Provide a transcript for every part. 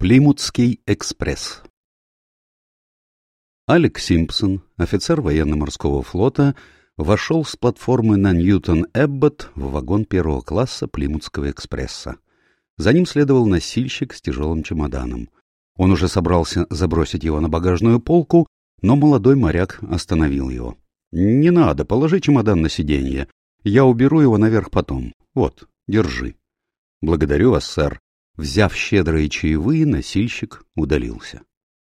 Плимутский экспресс Алекс Симпсон, офицер военно-морского флота, вошел с платформы на Ньютон-Эбботт в вагон первого класса Плимутского экспресса. За ним следовал носильщик с тяжелым чемоданом. Он уже собрался забросить его на багажную полку, но молодой моряк остановил его. — Не надо, положи чемодан на сиденье. Я уберу его наверх потом. Вот, держи. — Благодарю вас, сэр. Взяв щедрые чаевые, носильщик удалился.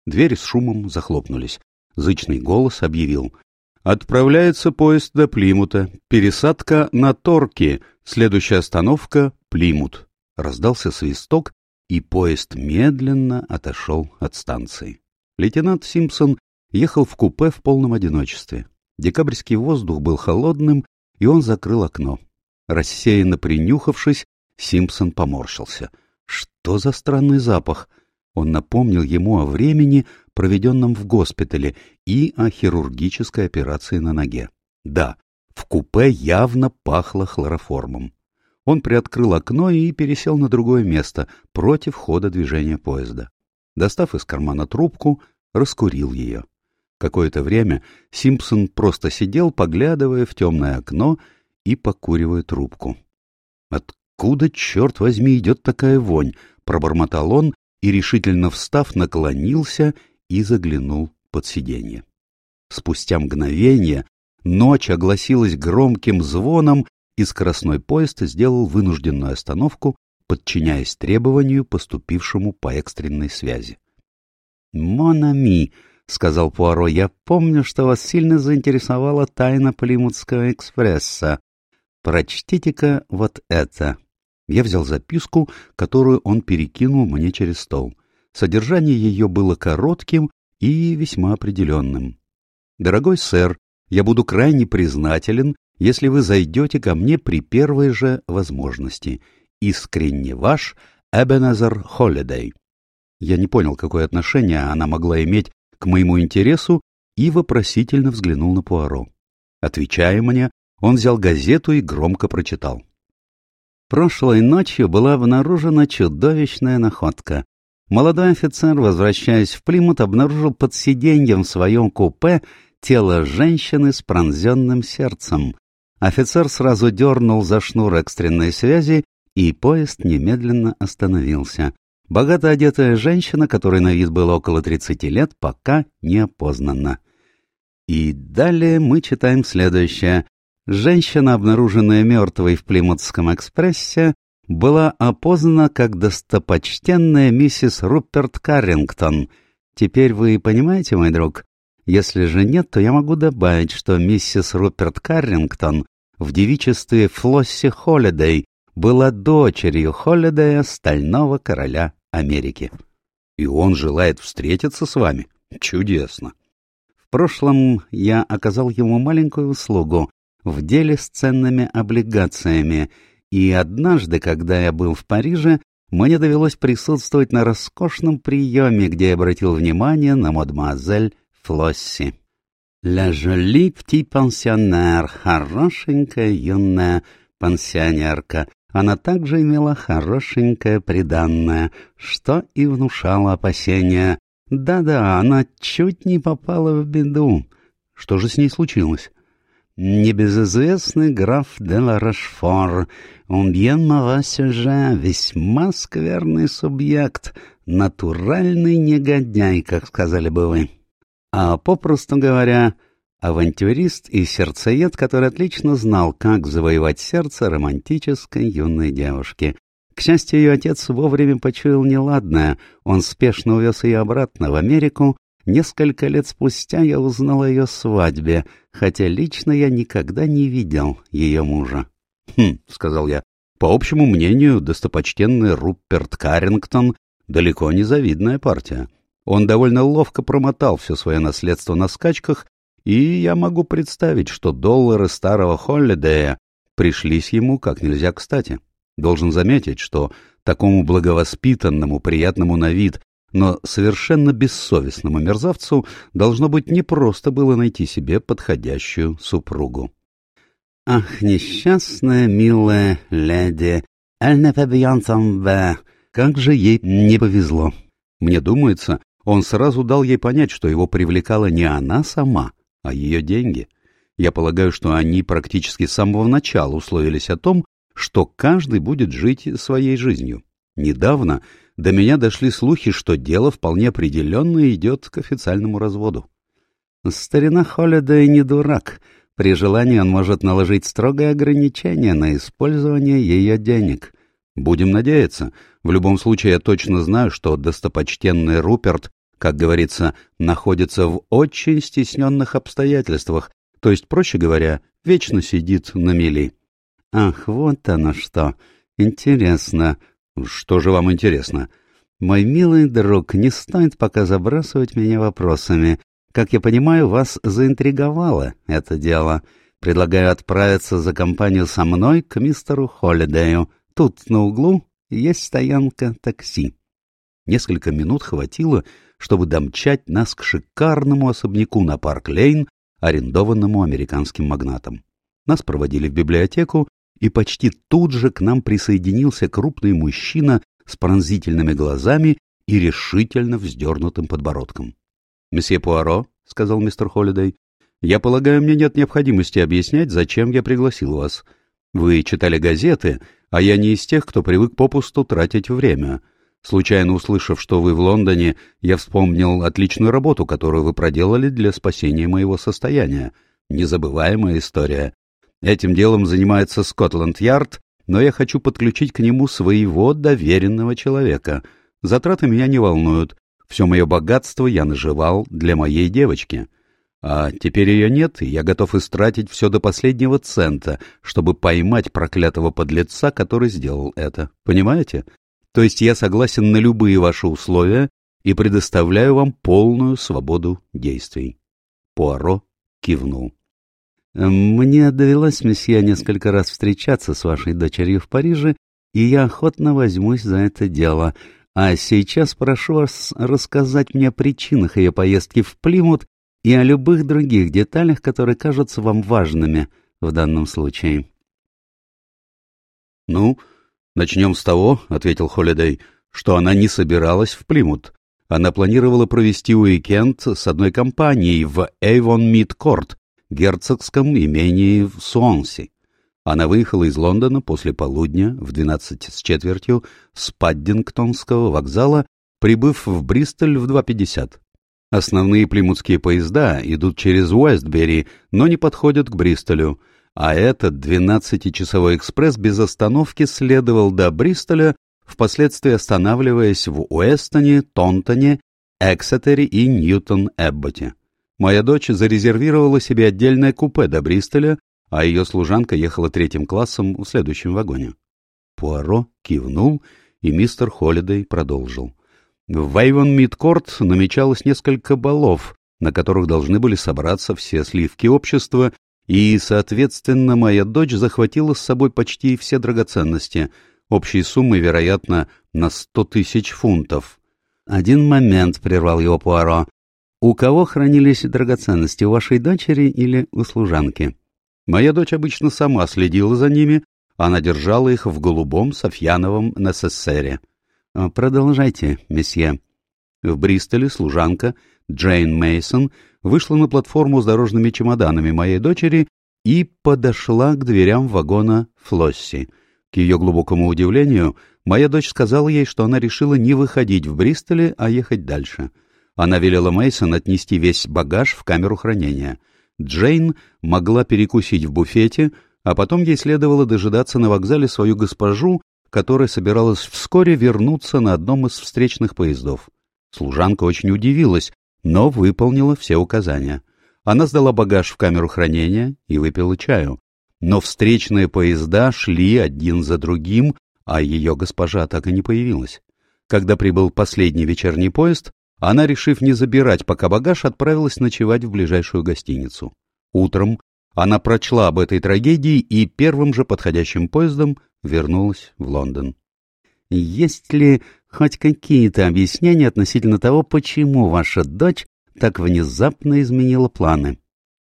Двери с шумом захлопнулись. Зычный голос объявил. «Отправляется поезд до Плимута. Пересадка на Торки. Следующая остановка — Плимут». Раздался свисток, и поезд медленно отошел от станции. Лейтенант Симпсон ехал в купе в полном одиночестве. Декабрьский воздух был холодным, и он закрыл окно. Рассеянно принюхавшись, Симпсон поморщился — что за странный запах? Он напомнил ему о времени, проведенном в госпитале, и о хирургической операции на ноге. Да, в купе явно пахло хлороформом. Он приоткрыл окно и пересел на другое место, против хода движения поезда. Достав из кармана трубку, раскурил ее. Какое-то время Симпсон просто сидел, поглядывая в темное окно и покуривая трубку. От откуда, черт возьми, идет такая вонь? — пробормотал он и, решительно встав, наклонился и заглянул под сиденье. Спустя мгновение ночь огласилась громким звоном, и скоростной поезд сделал вынужденную остановку, подчиняясь требованию, поступившему по экстренной связи. «Монами», — сказал Пуаро, — «я помню, что вас сильно заинтересовала тайна Плимутского экспресса. Прочтите-ка вот это». Я взял записку, которую он перекинул мне через стол. Содержание ее было коротким и весьма определенным. «Дорогой сэр, я буду крайне признателен, если вы зайдете ко мне при первой же возможности. Искренне ваш Эбенезер Холлидей». Я не понял, какое отношение она могла иметь к моему интересу, и вопросительно взглянул на Пуаро. Отвечая мне, он взял газету и громко прочитал. Прошлой ночью была обнаружена чудовищная находка. Молодой офицер, возвращаясь в Плимут, обнаружил под сиденьем в своем купе тело женщины с пронзенным сердцем. Офицер сразу дернул за шнур экстренной связи, и поезд немедленно остановился. Богато одетая женщина, которой на вид было около 30 лет, пока не опознана. И далее мы читаем следующее. Женщина, обнаруженная мертвой в Плимутском экспрессе, была опознана как достопочтенная миссис Руперт Каррингтон. Теперь вы понимаете, мой друг? Если же нет, то я могу добавить, что миссис Руперт Каррингтон в девичестве Флосси Холлидей была дочерью Холлидея, стального короля Америки. И он желает встретиться с вами? Чудесно. В прошлом я оказал ему маленькую услугу, в деле с ценными облигациями, и однажды, когда я был в Париже, мне довелось присутствовать на роскошном приеме, где я обратил внимание на мадемуазель Флосси. «Ля жоли пти пансионер», хорошенькая юная пансионерка. Она также имела хорошенькое приданное, что и внушало опасения. Да-да, она чуть не попала в беду. Что же с ней случилось? Небезызвестный граф де ла Рошфор, он бьен же весьма скверный субъект, натуральный негодяй, как сказали бы вы. А попросту говоря, авантюрист и сердцеед, который отлично знал, как завоевать сердце романтической юной девушки. К счастью, ее отец вовремя почуял неладное, он спешно увез ее обратно в Америку, Несколько лет спустя я узнал о ее свадьбе, хотя лично я никогда не видел ее мужа. «Хм», — сказал я, — «по общему мнению, достопочтенный Руперт Каррингтон далеко не завидная партия. Он довольно ловко промотал все свое наследство на скачках, и я могу представить, что доллары старого Холлидея пришлись ему как нельзя кстати. Должен заметить, что такому благовоспитанному, приятному на вид но совершенно бессовестному мерзавцу должно быть непросто было найти себе подходящую супругу. «Ах, несчастная, милая леди, эль не Как же ей не повезло. Мне думается, он сразу дал ей понять, что его привлекала не она сама, а ее деньги. Я полагаю, что они практически с самого начала условились о том, что каждый будет жить своей жизнью. Недавно до меня дошли слухи, что дело вполне определенно идет к официальному разводу. Старина Холлидей не дурак. При желании он может наложить строгое ограничение на использование ее денег. Будем надеяться. В любом случае, я точно знаю, что достопочтенный Руперт, как говорится, находится в очень стесненных обстоятельствах, то есть, проще говоря, вечно сидит на мели. Ах, вот оно что. Интересно. Что же вам интересно? Мой милый друг, не стоит пока забрасывать меня вопросами. Как я понимаю, вас заинтриговало это дело. Предлагаю отправиться за компанию со мной к мистеру Холлидею. Тут, на углу, есть стоянка такси. Несколько минут хватило, чтобы домчать нас к шикарному особняку на Парк-Лейн, арендованному американским магнатом. Нас проводили в библиотеку, и почти тут же к нам присоединился крупный мужчина с пронзительными глазами и решительно вздернутым подбородком. — Месье Пуаро, — сказал мистер Холлидей, — я полагаю, мне нет необходимости объяснять, зачем я пригласил вас. Вы читали газеты, а я не из тех, кто привык попусту тратить время. Случайно услышав, что вы в Лондоне, я вспомнил отличную работу, которую вы проделали для спасения моего состояния. Незабываемая история. Этим делом занимается Скотланд-Ярд, но я хочу подключить к нему своего доверенного человека. Затраты меня не волнуют. Все мое богатство я наживал для моей девочки. А теперь ее нет, и я готов истратить все до последнего цента, чтобы поймать проклятого подлеца, который сделал это. Понимаете? То есть я согласен на любые ваши условия и предоставляю вам полную свободу действий. Пуаро кивнул. Мне довелось, месье, несколько раз встречаться с вашей дочерью в Париже, и я охотно возьмусь за это дело. А сейчас прошу вас рассказать мне о причинах ее поездки в Плимут и о любых других деталях, которые кажутся вам важными в данном случае. «Ну, начнем с того», — ответил Холидей, — «что она не собиралась в Плимут. Она планировала провести уикенд с одной компанией в Эйвон Мид Корт, герцогском имении в Суонси. Она выехала из Лондона после полудня в 12 с четвертью с Паддингтонского вокзала, прибыв в Бристоль в 2.50. Основные плимутские поезда идут через Уэстбери, но не подходят к Бристолю, а этот 12-часовой экспресс без остановки следовал до Бристоля, впоследствии останавливаясь в Уэстоне, Тонтоне, Эксетере и Ньютон-Эбботе. Моя дочь зарезервировала себе отдельное купе до Бристоля, а ее служанка ехала третьим классом в следующем вагоне. Пуаро кивнул, и мистер Холидей продолжил. В Вейвон Мидкорт намечалось несколько балов, на которых должны были собраться все сливки общества, и, соответственно, моя дочь захватила с собой почти все драгоценности, общей суммой, вероятно, на сто тысяч фунтов. «Один момент», — прервал его Пуаро. У кого хранились драгоценности, у вашей дочери или у служанки? Моя дочь обычно сама следила за ними, она держала их в голубом софьяновом necessaire. А, продолжайте, месье. В Бристоле служанка Джейн Мейсон вышла на платформу с дорожными чемоданами моей дочери и подошла к дверям вагона Флосси. К ее глубокому удивлению, моя дочь сказала ей, что она решила не выходить в Бристоле, а ехать дальше — она велела Мейсон отнести весь багаж в камеру хранения. Джейн могла перекусить в буфете, а потом ей следовало дожидаться на вокзале свою госпожу, которая собиралась вскоре вернуться на одном из встречных поездов. Служанка очень удивилась, но выполнила все указания. Она сдала багаж в камеру хранения и выпила чаю. Но встречные поезда шли один за другим, а ее госпожа так и не появилась. Когда прибыл последний вечерний поезд, она, решив не забирать пока багаж, отправилась ночевать в ближайшую гостиницу. Утром она прочла об этой трагедии и первым же подходящим поездом вернулась в Лондон. Есть ли хоть какие-то объяснения относительно того, почему ваша дочь так внезапно изменила планы?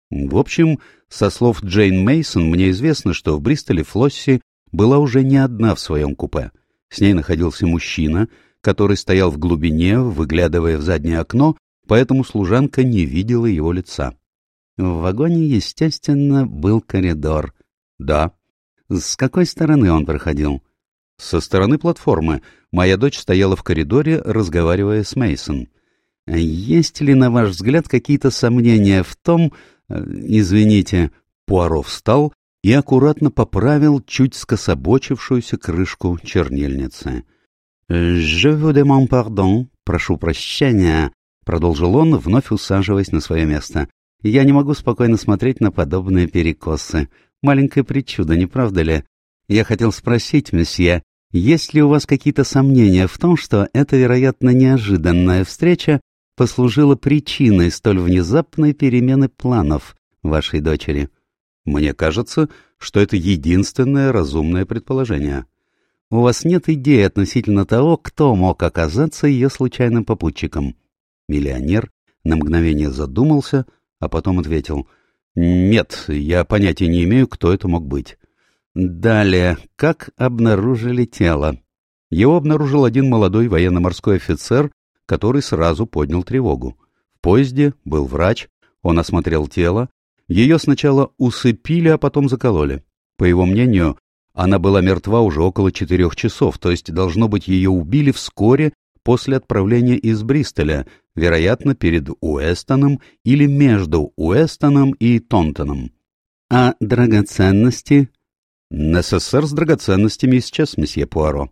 В общем, со слов Джейн Мейсон мне известно, что в Бристоле Флосси была уже не одна в своем купе. С ней находился мужчина, который стоял в глубине, выглядывая в заднее окно, поэтому служанка не видела его лица. В вагоне, естественно, был коридор. Да. С какой стороны он проходил? Со стороны платформы. Моя дочь стояла в коридоре, разговаривая с Мейсон. Есть ли, на ваш взгляд, какие-то сомнения в том... Э, извините, Пуаро встал и аккуратно поправил чуть скособочившуюся крышку чернильницы. «Je vous demande pardon, прошу прощения», — продолжил он, вновь усаживаясь на свое место. «Я не могу спокойно смотреть на подобные перекосы. Маленькое причудо, не правда ли? Я хотел спросить, месье, есть ли у вас какие-то сомнения в том, что эта, вероятно, неожиданная встреча послужила причиной столь внезапной перемены планов вашей дочери?» «Мне кажется, что это единственное разумное предположение». У вас нет идеи относительно того, кто мог оказаться ее случайным попутчиком. Миллионер на мгновение задумался, а потом ответил. Нет, я понятия не имею, кто это мог быть. Далее, как обнаружили тело? Его обнаружил один молодой военно-морской офицер, который сразу поднял тревогу. В поезде был врач, он осмотрел тело. Ее сначала усыпили, а потом закололи. По его мнению, она была мертва уже около четырех часов, то есть, должно быть, ее убили вскоре после отправления из Бристоля, вероятно, перед Уэстоном или между Уэстоном и Тонтоном. А драгоценности? НССР с драгоценностями исчез, месье Пуаро.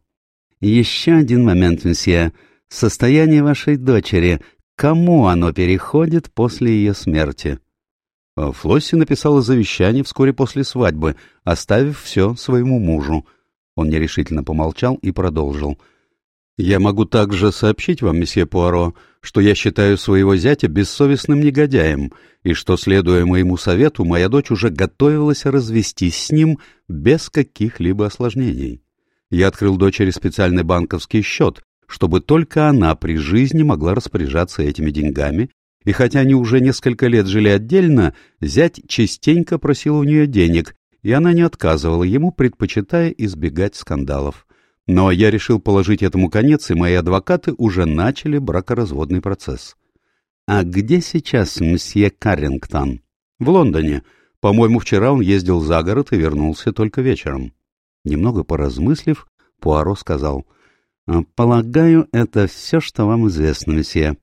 Еще один момент, месье. Состояние вашей дочери. Кому оно переходит после ее смерти? А Флосси написала завещание вскоре после свадьбы, оставив все своему мужу. Он нерешительно помолчал и продолжил. «Я могу также сообщить вам, месье Пуаро, что я считаю своего зятя бессовестным негодяем, и что, следуя моему совету, моя дочь уже готовилась развестись с ним без каких-либо осложнений. Я открыл дочери специальный банковский счет, чтобы только она при жизни могла распоряжаться этими деньгами и хотя они уже несколько лет жили отдельно, зять частенько просил у нее денег, и она не отказывала ему, предпочитая избегать скандалов. Но я решил положить этому конец, и мои адвокаты уже начали бракоразводный процесс. «А где сейчас мсье Каррингтон?» «В Лондоне. По-моему, вчера он ездил за город и вернулся только вечером». Немного поразмыслив, Пуаро сказал, «Полагаю, это все, что вам известно, месье.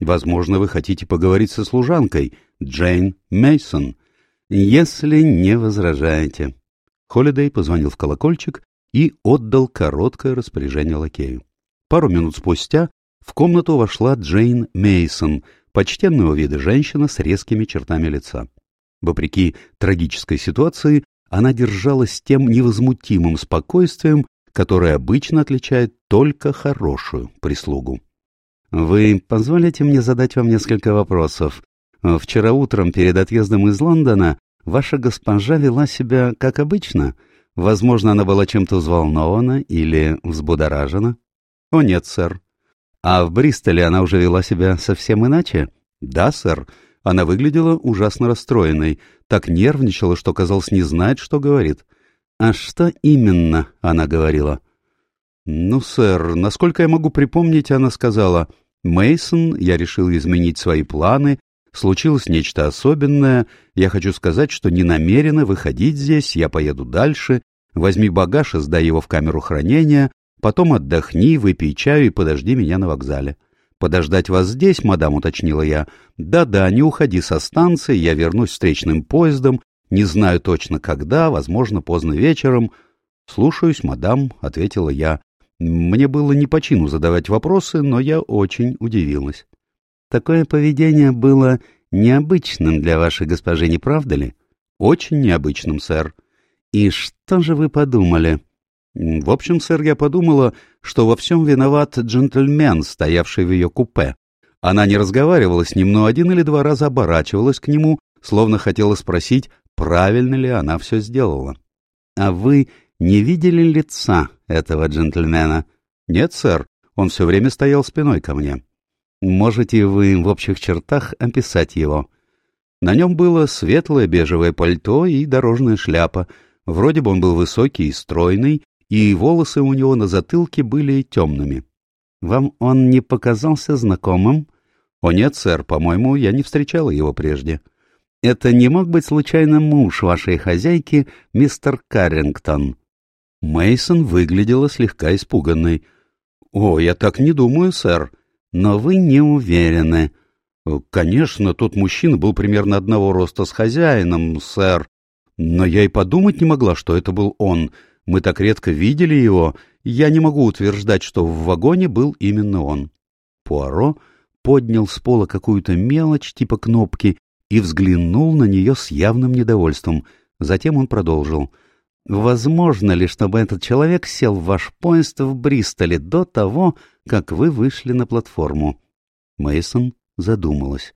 Возможно, вы хотите поговорить со служанкой, Джейн Мейсон, если не возражаете. Холидей позвонил в колокольчик и отдал короткое распоряжение лакею. Пару минут спустя в комнату вошла Джейн Мейсон, почтенного вида женщина с резкими чертами лица. Вопреки трагической ситуации, она держалась тем невозмутимым спокойствием, которое обычно отличает только хорошую прислугу. «Вы позволите мне задать вам несколько вопросов? Вчера утром перед отъездом из Лондона ваша госпожа вела себя как обычно. Возможно, она была чем-то взволнована или взбудоражена?» «О нет, сэр». «А в Бристоле она уже вела себя совсем иначе?» «Да, сэр. Она выглядела ужасно расстроенной, так нервничала, что, казалось, не знает, что говорит». «А что именно она говорила?» «Ну, сэр, насколько я могу припомнить, она сказала, Мейсон, я решил изменить свои планы, случилось нечто особенное, я хочу сказать, что не намерена выходить здесь, я поеду дальше, возьми багаж и сдай его в камеру хранения, потом отдохни, выпей чаю и подожди меня на вокзале». «Подождать вас здесь, мадам», — уточнила я. «Да-да, не уходи со станции, я вернусь встречным поездом, не знаю точно когда, возможно, поздно вечером». «Слушаюсь, мадам», — ответила я. Мне было не по чину задавать вопросы, но я очень удивилась. Такое поведение было необычным для вашей госпожи, не правда ли? Очень необычным, сэр. И что же вы подумали? В общем, сэр, я подумала, что во всем виноват джентльмен, стоявший в ее купе. Она не разговаривала с ним, но один или два раза оборачивалась к нему, словно хотела спросить, правильно ли она все сделала. А вы не видели лица этого джентльмена? Нет, сэр, он все время стоял спиной ко мне. Можете вы в общих чертах описать его? На нем было светлое бежевое пальто и дорожная шляпа. Вроде бы он был высокий и стройный, и волосы у него на затылке были темными. Вам он не показался знакомым? О нет, сэр, по-моему, я не встречала его прежде. Это не мог быть случайно муж вашей хозяйки, мистер Каррингтон? Мейсон выглядела слегка испуганной. О, я так не думаю, сэр. Но вы не уверены. Конечно, тот мужчина был примерно одного роста с хозяином, сэр. Но я и подумать не могла, что это был он. Мы так редко видели его, я не могу утверждать, что в вагоне был именно он. Пуаро поднял с пола какую-то мелочь типа кнопки и взглянул на нее с явным недовольством. Затем он продолжил. «Возможно ли, чтобы этот человек сел в ваш поезд в Бристоле до того, как вы вышли на платформу?» Мейсон задумалась.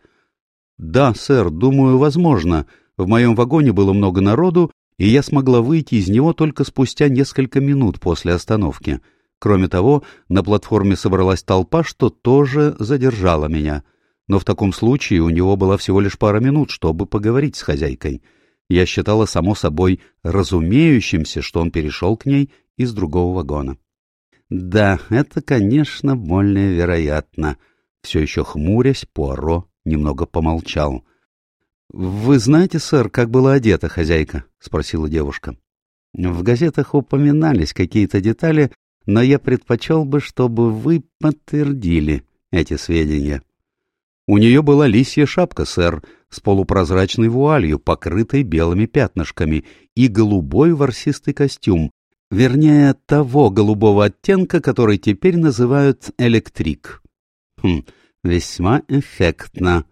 «Да, сэр, думаю, возможно. В моем вагоне было много народу, и я смогла выйти из него только спустя несколько минут после остановки. Кроме того, на платформе собралась толпа, что тоже задержала меня. Но в таком случае у него была всего лишь пара минут, чтобы поговорить с хозяйкой. Я считала само собой разумеющимся, что он перешел к ней из другого вагона. Да, это, конечно, более вероятно. Все еще хмурясь, Пуаро немного помолчал. «Вы знаете, сэр, как была одета хозяйка?» — спросила девушка. «В газетах упоминались какие-то детали, но я предпочел бы, чтобы вы подтвердили эти сведения». «У нее была лисья шапка, сэр, с полупрозрачной вуалью, покрытой белыми пятнышками, и голубой ворсистый костюм, вернее, того голубого оттенка, который теперь называют электрик». «Хм, весьма эффектно»,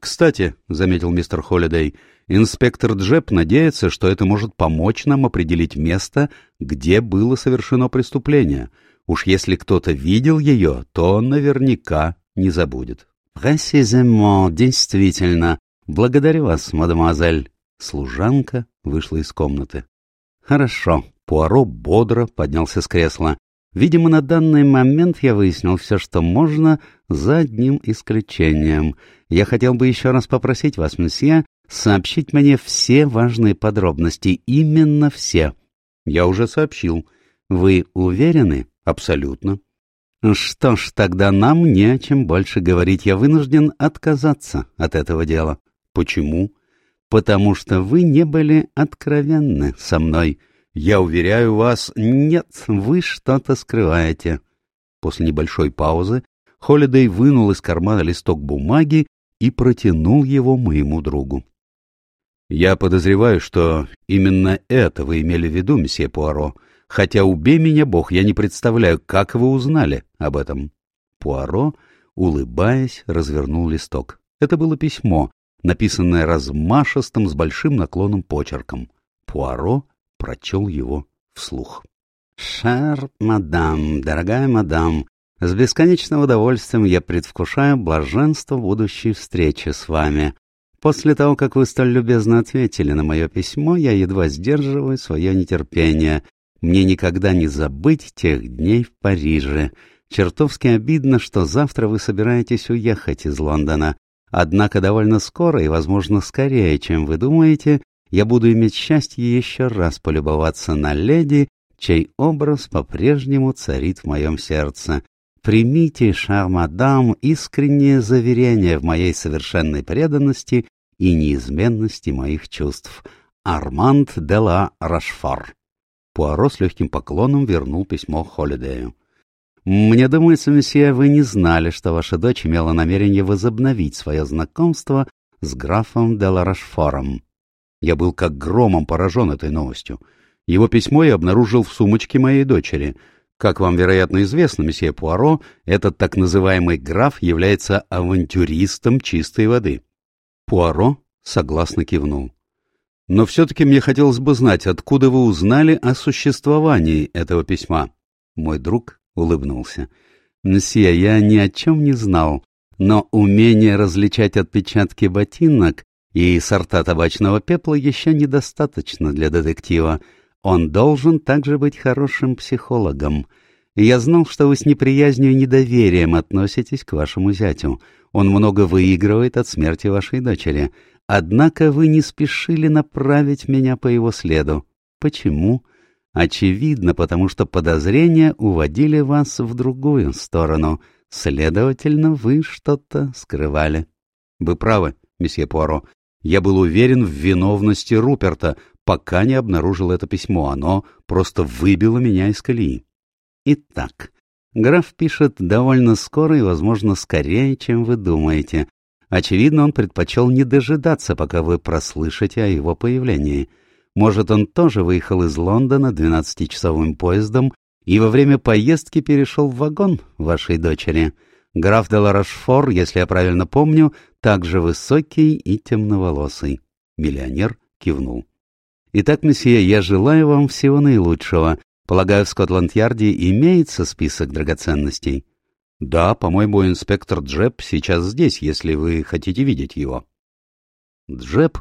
«Кстати», — заметил мистер Холлидей, — «инспектор Джеб надеется, что это может помочь нам определить место, где было совершено преступление. Уж если кто-то видел ее, то наверняка не забудет». «Пресиземо, действительно. Благодарю вас, мадемуазель». Служанка вышла из комнаты. «Хорошо». Пуаро бодро поднялся с кресла. Видимо, на данный момент я выяснил все, что можно, за одним исключением. Я хотел бы еще раз попросить вас, месье, сообщить мне все важные подробности, именно все. Я уже сообщил. Вы уверены? Абсолютно. Что ж, тогда нам не о чем больше говорить. Я вынужден отказаться от этого дела. Почему? Потому что вы не были откровенны со мной. Я уверяю вас, нет, вы что-то скрываете. После небольшой паузы Холидей вынул из кармана листок бумаги и протянул его моему другу. «Я подозреваю, что именно это вы имели в виду, месье Пуаро, хотя убей меня, бог, я не представляю, как вы узнали об этом». Пуаро, улыбаясь, развернул листок. Это было письмо, написанное размашистым с большим наклоном почерком. Пуаро прочел его вслух. «Шер, мадам, дорогая мадам, с бесконечным удовольствием я предвкушаю блаженство будущей встречи с вами. После того, как вы столь любезно ответили на мое письмо, я едва сдерживаю свое нетерпение. Мне никогда не забыть тех дней в Париже. Чертовски обидно, что завтра вы собираетесь уехать из Лондона. Однако довольно скоро и, возможно, скорее, чем вы думаете, я буду иметь счастье еще раз полюбоваться на леди, чей образ по-прежнему царит в моем сердце. Примите, шар-мадам, искреннее заверение в моей совершенной преданности и неизменности моих чувств. Арманд де ла Рашфор. Пуаро с легким поклоном вернул письмо Холидею. «Мне думается, месье, вы не знали, что ваша дочь имела намерение возобновить свое знакомство с графом де ла Рашфором». Я был как громом поражен этой новостью. Его письмо я обнаружил в сумочке моей дочери — как вам, вероятно, известно, месье Пуаро, этот так называемый граф является авантюристом чистой воды. Пуаро согласно кивнул. Но все-таки мне хотелось бы знать, откуда вы узнали о существовании этого письма. Мой друг улыбнулся. Мсье, я ни о чем не знал, но умение различать отпечатки ботинок и сорта табачного пепла еще недостаточно для детектива. Он должен также быть хорошим психологом. Я знал, что вы с неприязнью и недоверием относитесь к вашему зятю. Он много выигрывает от смерти вашей дочери. Однако вы не спешили направить меня по его следу. Почему? Очевидно, потому что подозрения уводили вас в другую сторону. Следовательно, вы что-то скрывали. Вы правы, месье Пуаро. Я был уверен в виновности Руперта, пока не обнаружил это письмо. Оно просто выбило меня из колеи. Итак, граф пишет довольно скоро и, возможно, скорее, чем вы думаете. Очевидно, он предпочел не дожидаться, пока вы прослышите о его появлении. Может, он тоже выехал из Лондона двенадцатичасовым поездом и во время поездки перешел в вагон вашей дочери. Граф де Ларашфор, если я правильно помню, также высокий и темноволосый. Миллионер кивнул. Итак, месье, я желаю вам всего наилучшего. Полагаю, в Скотланд-Ярде имеется список драгоценностей? Да, по-моему, инспектор Джеб сейчас здесь, если вы хотите видеть его. Джеб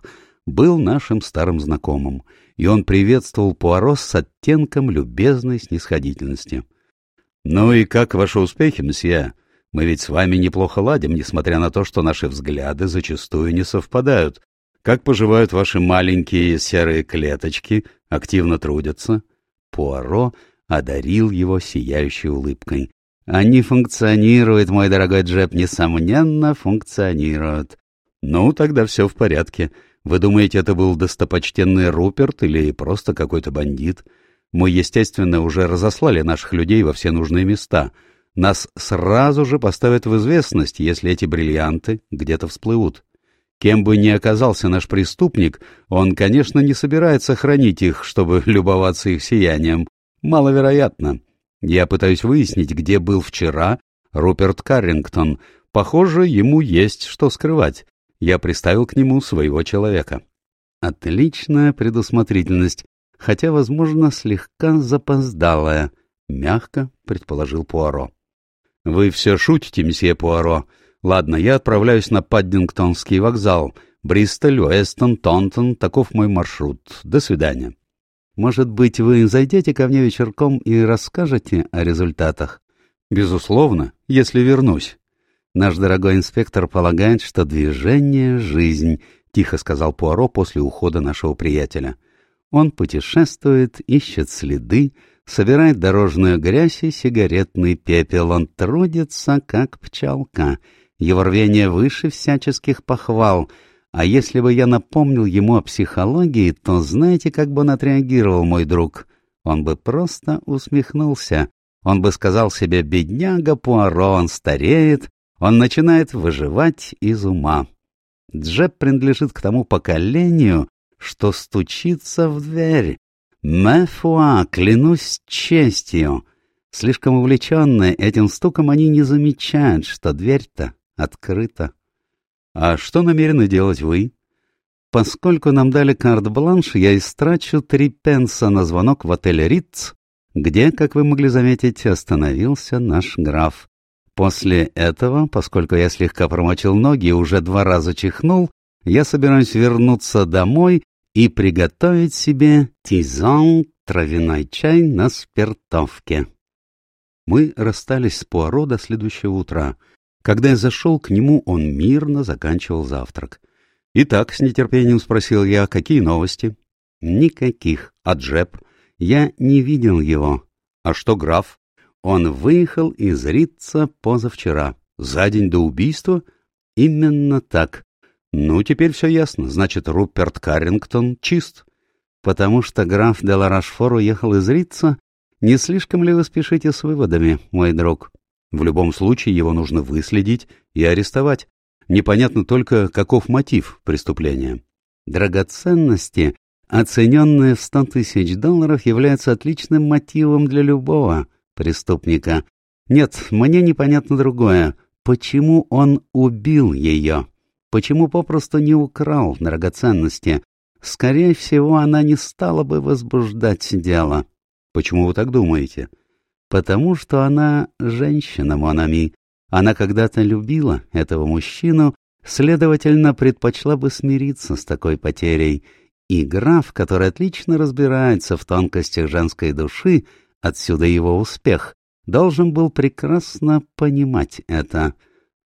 был нашим старым знакомым, и он приветствовал Пуаро с оттенком любезной снисходительности. — Ну и как ваши успехи, месье? Мы ведь с вами неплохо ладим, несмотря на то, что наши взгляды зачастую не совпадают. Как поживают ваши маленькие серые клеточки? Активно трудятся?» Пуаро одарил его сияющей улыбкой. «Они функционируют, мой дорогой Джеб, несомненно, функционируют». «Ну, тогда все в порядке. Вы думаете, это был достопочтенный Руперт или просто какой-то бандит? Мы, естественно, уже разослали наших людей во все нужные места» нас сразу же поставят в известность, если эти бриллианты где-то всплывут. Кем бы ни оказался наш преступник, он, конечно, не собирается хранить их, чтобы любоваться их сиянием. Маловероятно. Я пытаюсь выяснить, где был вчера Руперт Каррингтон. Похоже, ему есть что скрывать. Я приставил к нему своего человека. Отличная предусмотрительность, хотя, возможно, слегка запоздалая, мягко предположил Пуаро. «Вы все шутите, месье Пуаро. Ладно, я отправляюсь на Паддингтонский вокзал. Бристоль, Уэстон, Тонтон. Таков мой маршрут. До свидания». «Может быть, вы зайдете ко мне вечерком и расскажете о результатах?» «Безусловно, если вернусь». «Наш дорогой инспектор полагает, что движение — жизнь», — тихо сказал Пуаро после ухода нашего приятеля. «Он путешествует, ищет следы, собирает дорожную грязь и сигаретный пепел. Он трудится, как пчелка. Его рвение выше всяческих похвал. А если бы я напомнил ему о психологии, то знаете, как бы он отреагировал, мой друг? Он бы просто усмехнулся. Он бы сказал себе «бедняга Пуаро, он стареет, он начинает выживать из ума». Джеб принадлежит к тому поколению, что стучится в дверь, «Мефуа, клянусь честью!» Слишком увлеченные этим стуком, они не замечают, что дверь-то открыта. «А что намерены делать вы?» «Поскольку нам дали карт-бланш, я истрачу три пенса на звонок в отель «Ritz», где, как вы могли заметить, остановился наш граф. После этого, поскольку я слегка промочил ноги и уже два раза чихнул, я собираюсь вернуться домой и приготовить себе тизон, травяной чай на спиртовке. Мы расстались с Пуаро до следующего утра. Когда я зашел к нему, он мирно заканчивал завтрак. «Итак», — с нетерпением спросил я, — «какие новости?» «Никаких. А Джеб?» «Я не видел его». «А что граф?» «Он выехал из Рица позавчера. За день до убийства?» «Именно так. Ну, теперь все ясно. Значит, Руперт Каррингтон чист. Потому что граф де Ларашфор уехал из Рица, не слишком ли вы спешите с выводами, мой друг? В любом случае его нужно выследить и арестовать. Непонятно только, каков мотив преступления. Драгоценности, оцененные в сто тысяч долларов, являются отличным мотивом для любого преступника. Нет, мне непонятно другое. Почему он убил ее? Почему попросту не украл драгоценности? Скорее всего, она не стала бы возбуждать дело. Почему вы так думаете? Потому что она женщина, Монами. Она когда-то любила этого мужчину, следовательно, предпочла бы смириться с такой потерей. И граф, который отлично разбирается в тонкостях женской души, отсюда его успех, должен был прекрасно понимать это.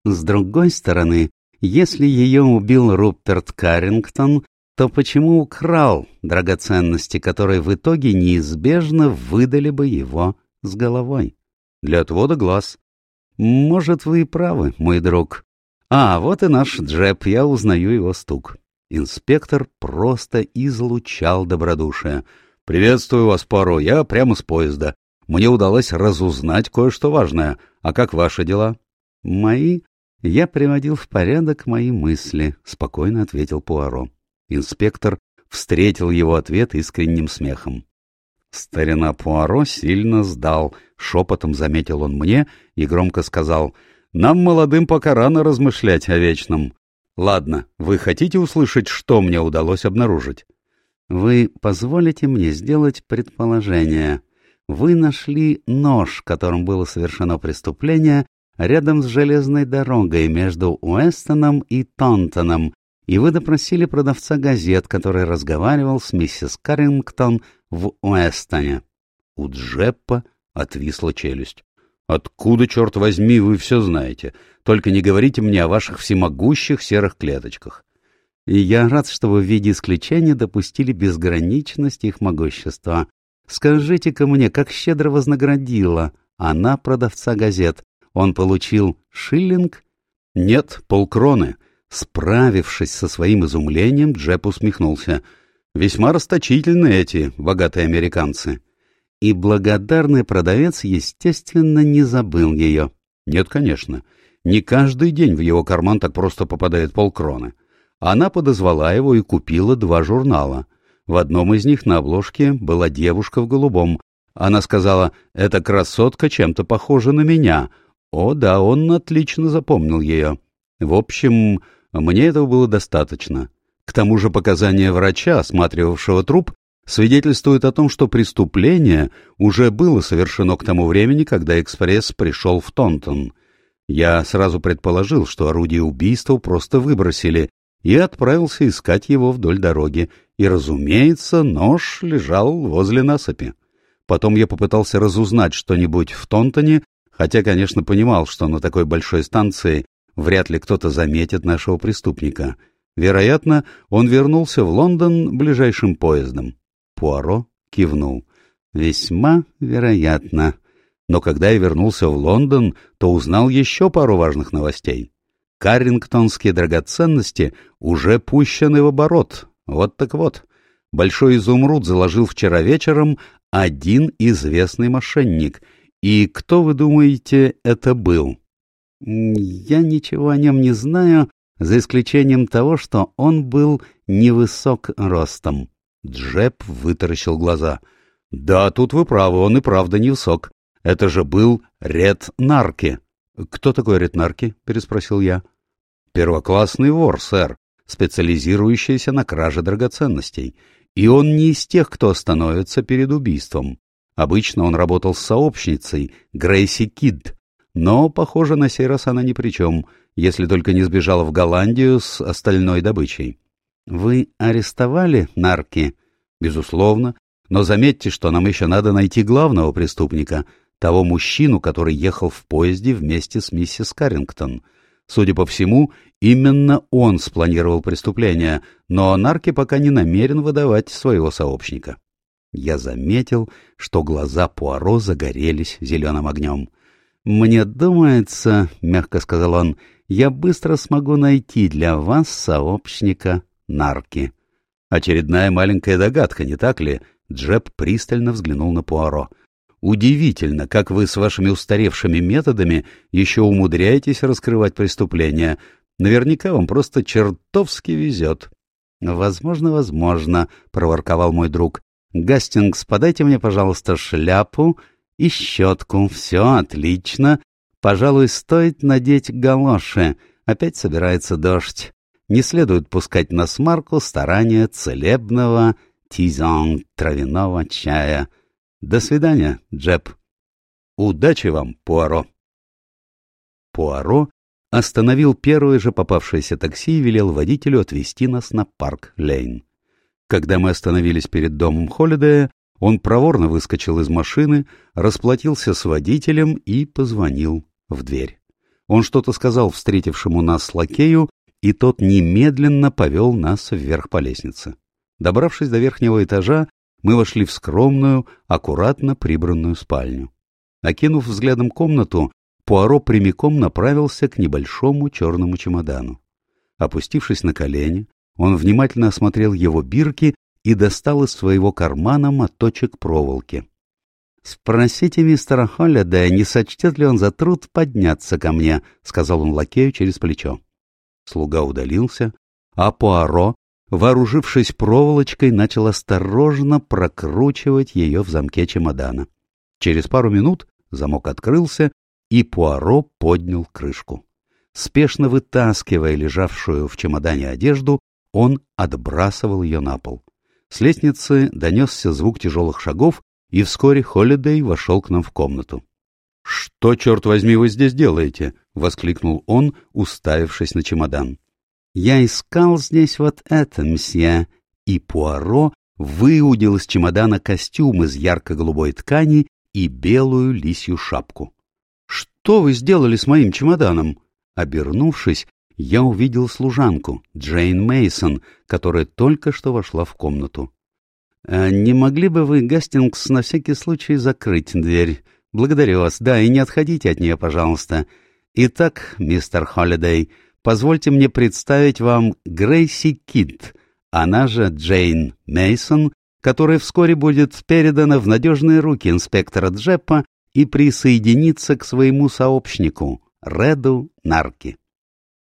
С другой стороны, если ее убил Руперт Каррингтон, то почему украл драгоценности, которые в итоге неизбежно выдали бы его с головой? Для отвода глаз. Может, вы и правы, мой друг. А, вот и наш Джеб, я узнаю его стук. Инспектор просто излучал добродушие. «Приветствую вас, Паро, я прямо с поезда. Мне удалось разузнать кое-что важное. А как ваши дела?» «Мои?» «Я приводил в порядок мои мысли», — спокойно ответил Пуаро. Инспектор встретил его ответ искренним смехом. Старина Пуаро сильно сдал, шепотом заметил он мне и громко сказал, «Нам, молодым, пока рано размышлять о вечном. Ладно, вы хотите услышать, что мне удалось обнаружить?» «Вы позволите мне сделать предположение. Вы нашли нож, которым было совершено преступление, рядом с железной дорогой между Уэстоном и Тонтоном, и вы допросили продавца газет, который разговаривал с миссис Каррингтон в Уэстоне. У Джеппа отвисла челюсть. «Откуда, черт возьми, вы все знаете? Только не говорите мне о ваших всемогущих серых клеточках». И я рад, что вы в виде исключения допустили безграничность их могущества. Скажите-ка мне, как щедро вознаградила она продавца газет, он получил шиллинг? Нет, полкроны. Справившись со своим изумлением, Джеб усмехнулся. Весьма расточительны эти богатые американцы. И благодарный продавец, естественно, не забыл ее. Нет, конечно. Не каждый день в его карман так просто попадает полкроны. Она подозвала его и купила два журнала. В одном из них на обложке была девушка в голубом. Она сказала, «Эта красотка чем-то похожа на меня», о, да, он отлично запомнил ее. В общем, мне этого было достаточно. К тому же показания врача, осматривавшего труп, свидетельствуют о том, что преступление уже было совершено к тому времени, когда экспресс пришел в Тонтон. Я сразу предположил, что орудие убийства просто выбросили, и отправился искать его вдоль дороги, и, разумеется, нож лежал возле насыпи. Потом я попытался разузнать что-нибудь в Тонтоне хотя, конечно, понимал, что на такой большой станции вряд ли кто-то заметит нашего преступника. Вероятно, он вернулся в Лондон ближайшим поездом. Пуаро кивнул. «Весьма вероятно. Но когда я вернулся в Лондон, то узнал еще пару важных новостей. Каррингтонские драгоценности уже пущены в оборот. Вот так вот. Большой изумруд заложил вчера вечером один известный мошенник — и кто, вы думаете, это был? Я ничего о нем не знаю, за исключением того, что он был невысок ростом. Джеб вытаращил глаза. Да, тут вы правы, он и правда невысок. Это же был Ред Нарки. Кто такой Ред Нарки? переспросил я. Первоклассный вор, сэр, специализирующийся на краже драгоценностей. И он не из тех, кто остановится перед убийством. Обычно он работал с сообщницей, Грейси Кид, но, похоже, на сей раз она ни при чем, если только не сбежала в Голландию с остальной добычей. «Вы арестовали нарки?» «Безусловно. Но заметьте, что нам еще надо найти главного преступника, того мужчину, который ехал в поезде вместе с миссис Каррингтон. Судя по всему, именно он спланировал преступление, но нарки пока не намерен выдавать своего сообщника». Я заметил, что глаза Пуаро загорелись зеленым огнем. «Мне думается, — мягко сказал он, — я быстро смогу найти для вас сообщника Нарки». Очередная маленькая догадка, не так ли? Джеб пристально взглянул на Пуаро. «Удивительно, как вы с вашими устаревшими методами еще умудряетесь раскрывать преступления. Наверняка вам просто чертовски везет». «Возможно, возможно», — проворковал мой друг. «Гастингс, подайте мне, пожалуйста, шляпу и щетку. Все отлично. Пожалуй, стоит надеть галоши. Опять собирается дождь. Не следует пускать на смарку старания целебного тизон травяного чая. До свидания, Джеб. Удачи вам, Пуаро. Пуаро остановил первое же попавшееся такси и велел водителю отвезти нас на парк-лейн. Когда мы остановились перед домом Холидея, он проворно выскочил из машины, расплатился с водителем и позвонил в дверь. Он что-то сказал встретившему нас лакею, и тот немедленно повел нас вверх по лестнице. Добравшись до верхнего этажа, мы вошли в скромную, аккуратно прибранную спальню. Окинув взглядом комнату, Пуаро прямиком направился к небольшому черному чемодану. Опустившись на колени, он внимательно осмотрел его бирки и достал из своего кармана моточек проволоки. — Спросите мистера Холлида, не сочтет ли он за труд подняться ко мне, — сказал он лакею через плечо. Слуга удалился, а Пуаро, вооружившись проволочкой, начал осторожно прокручивать ее в замке чемодана. Через пару минут замок открылся, и Пуаро поднял крышку. Спешно вытаскивая лежавшую в чемодане одежду, он отбрасывал ее на пол. С лестницы донесся звук тяжелых шагов, и вскоре Холидей вошел к нам в комнату. — Что, черт возьми, вы здесь делаете? — воскликнул он, уставившись на чемодан. — Я искал здесь вот это, мсье. И Пуаро выудил из чемодана костюм из ярко-голубой ткани и белую лисью шапку. — Что вы сделали с моим чемоданом? Обернувшись, я увидел служанку, Джейн Мейсон, которая только что вошла в комнату. «Э, «Не могли бы вы, Гастингс, на всякий случай закрыть дверь? Благодарю вас. Да, и не отходите от нее, пожалуйста. Итак, мистер Холлидей, позвольте мне представить вам Грейси Кид, она же Джейн Мейсон, которая вскоре будет передана в надежные руки инспектора Джеппа и присоединится к своему сообщнику, Реду Нарки.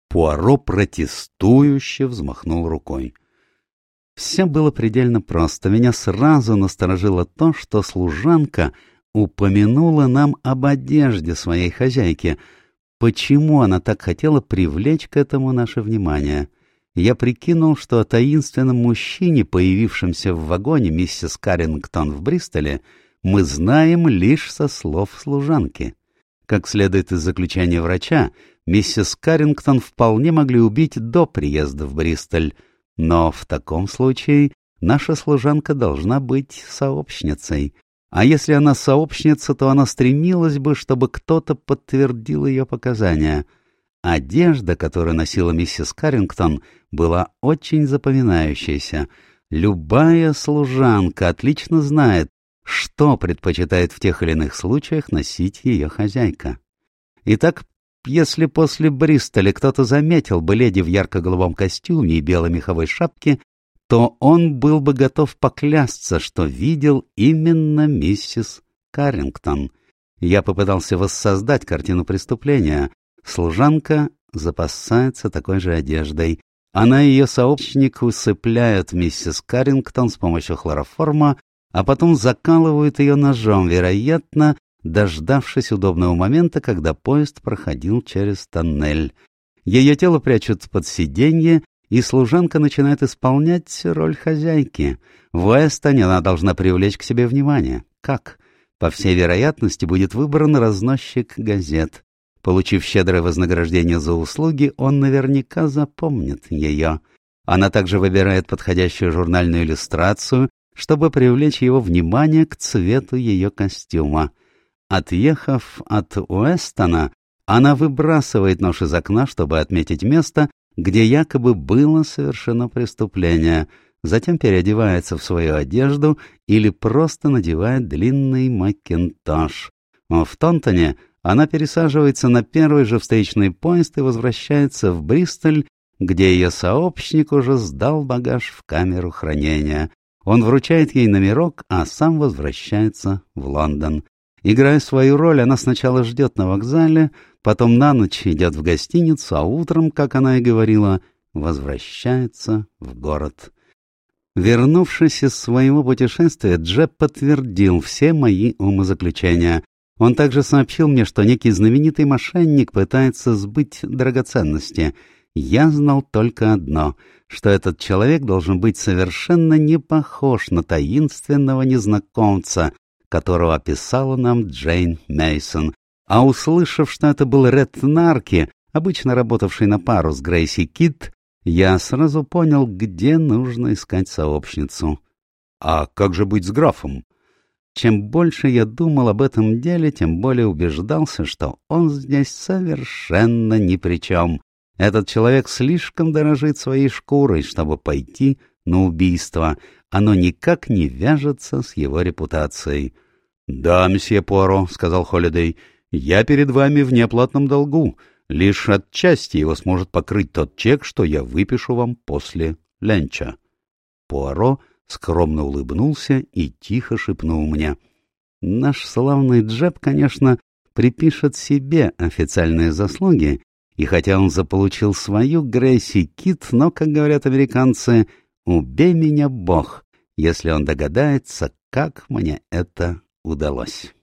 Пуаро протестующе взмахнул рукой. Все было предельно просто. Меня сразу насторожило то, что служанка упомянула нам об одежде своей хозяйки. Почему она так хотела привлечь к этому наше внимание? Я прикинул, что о таинственном мужчине, появившемся в вагоне миссис Каррингтон в Бристоле, мы знаем лишь со слов служанки. Как следует из заключения врача, миссис Каррингтон вполне могли убить до приезда в Бристоль, но в таком случае наша служанка должна быть сообщницей. А если она сообщница, то она стремилась бы, чтобы кто-то подтвердил ее показания. Одежда, которую носила миссис Каррингтон, была очень запоминающейся. Любая служанка отлично знает, что предпочитает в тех или иных случаях носить ее хозяйка. Итак, если после Бристоля кто-то заметил бы леди в ярко-голубом костюме и белой меховой шапке, то он был бы готов поклясться, что видел именно миссис Каррингтон. Я попытался воссоздать картину преступления. Служанка запасается такой же одеждой. Она и ее сообщник усыпляют миссис Каррингтон с помощью хлороформа, а потом закалывают ее ножом, вероятно, дождавшись удобного момента, когда поезд проходил через тоннель. Ее тело прячут под сиденье, и служанка начинает исполнять роль хозяйки. В Эстоне она должна привлечь к себе внимание. Как? По всей вероятности, будет выбран разносчик газет. Получив щедрое вознаграждение за услуги, он наверняка запомнит ее. Она также выбирает подходящую журнальную иллюстрацию чтобы привлечь его внимание к цвету ее костюма. Отъехав от Уэстона, она выбрасывает нож из окна, чтобы отметить место, где якобы было совершено преступление, затем переодевается в свою одежду или просто надевает длинный макинтош. В Тонтоне она пересаживается на первый же встречный поезд и возвращается в Бристоль, где ее сообщник уже сдал багаж в камеру хранения. Он вручает ей номерок, а сам возвращается в Лондон. Играя свою роль, она сначала ждет на вокзале, потом на ночь идет в гостиницу, а утром, как она и говорила, возвращается в город. Вернувшись из своего путешествия, Джеб подтвердил все мои умозаключения. Он также сообщил мне, что некий знаменитый мошенник пытается сбыть драгоценности — я знал только одно, что этот человек должен быть совершенно не похож на таинственного незнакомца, которого описала нам Джейн Мейсон. А услышав, что это был Ред Нарки, обычно работавший на пару с Грейси Кит, я сразу понял, где нужно искать сообщницу. А как же быть с графом? Чем больше я думал об этом деле, тем более убеждался, что он здесь совершенно ни при чем. Этот человек слишком дорожит своей шкурой, чтобы пойти на убийство. Оно никак не вяжется с его репутацией. — Да, месье Пуаро, — сказал Холидей, — я перед вами в неоплатном долгу. Лишь отчасти его сможет покрыть тот чек, что я выпишу вам после ленча. Пуаро скромно улыбнулся и тихо шепнул мне. — Наш славный Джеб, конечно, припишет себе официальные заслуги, и хотя он заполучил свою Грейси Кит, но, как говорят американцы, «убей меня, Бог», если он догадается, как мне это удалось.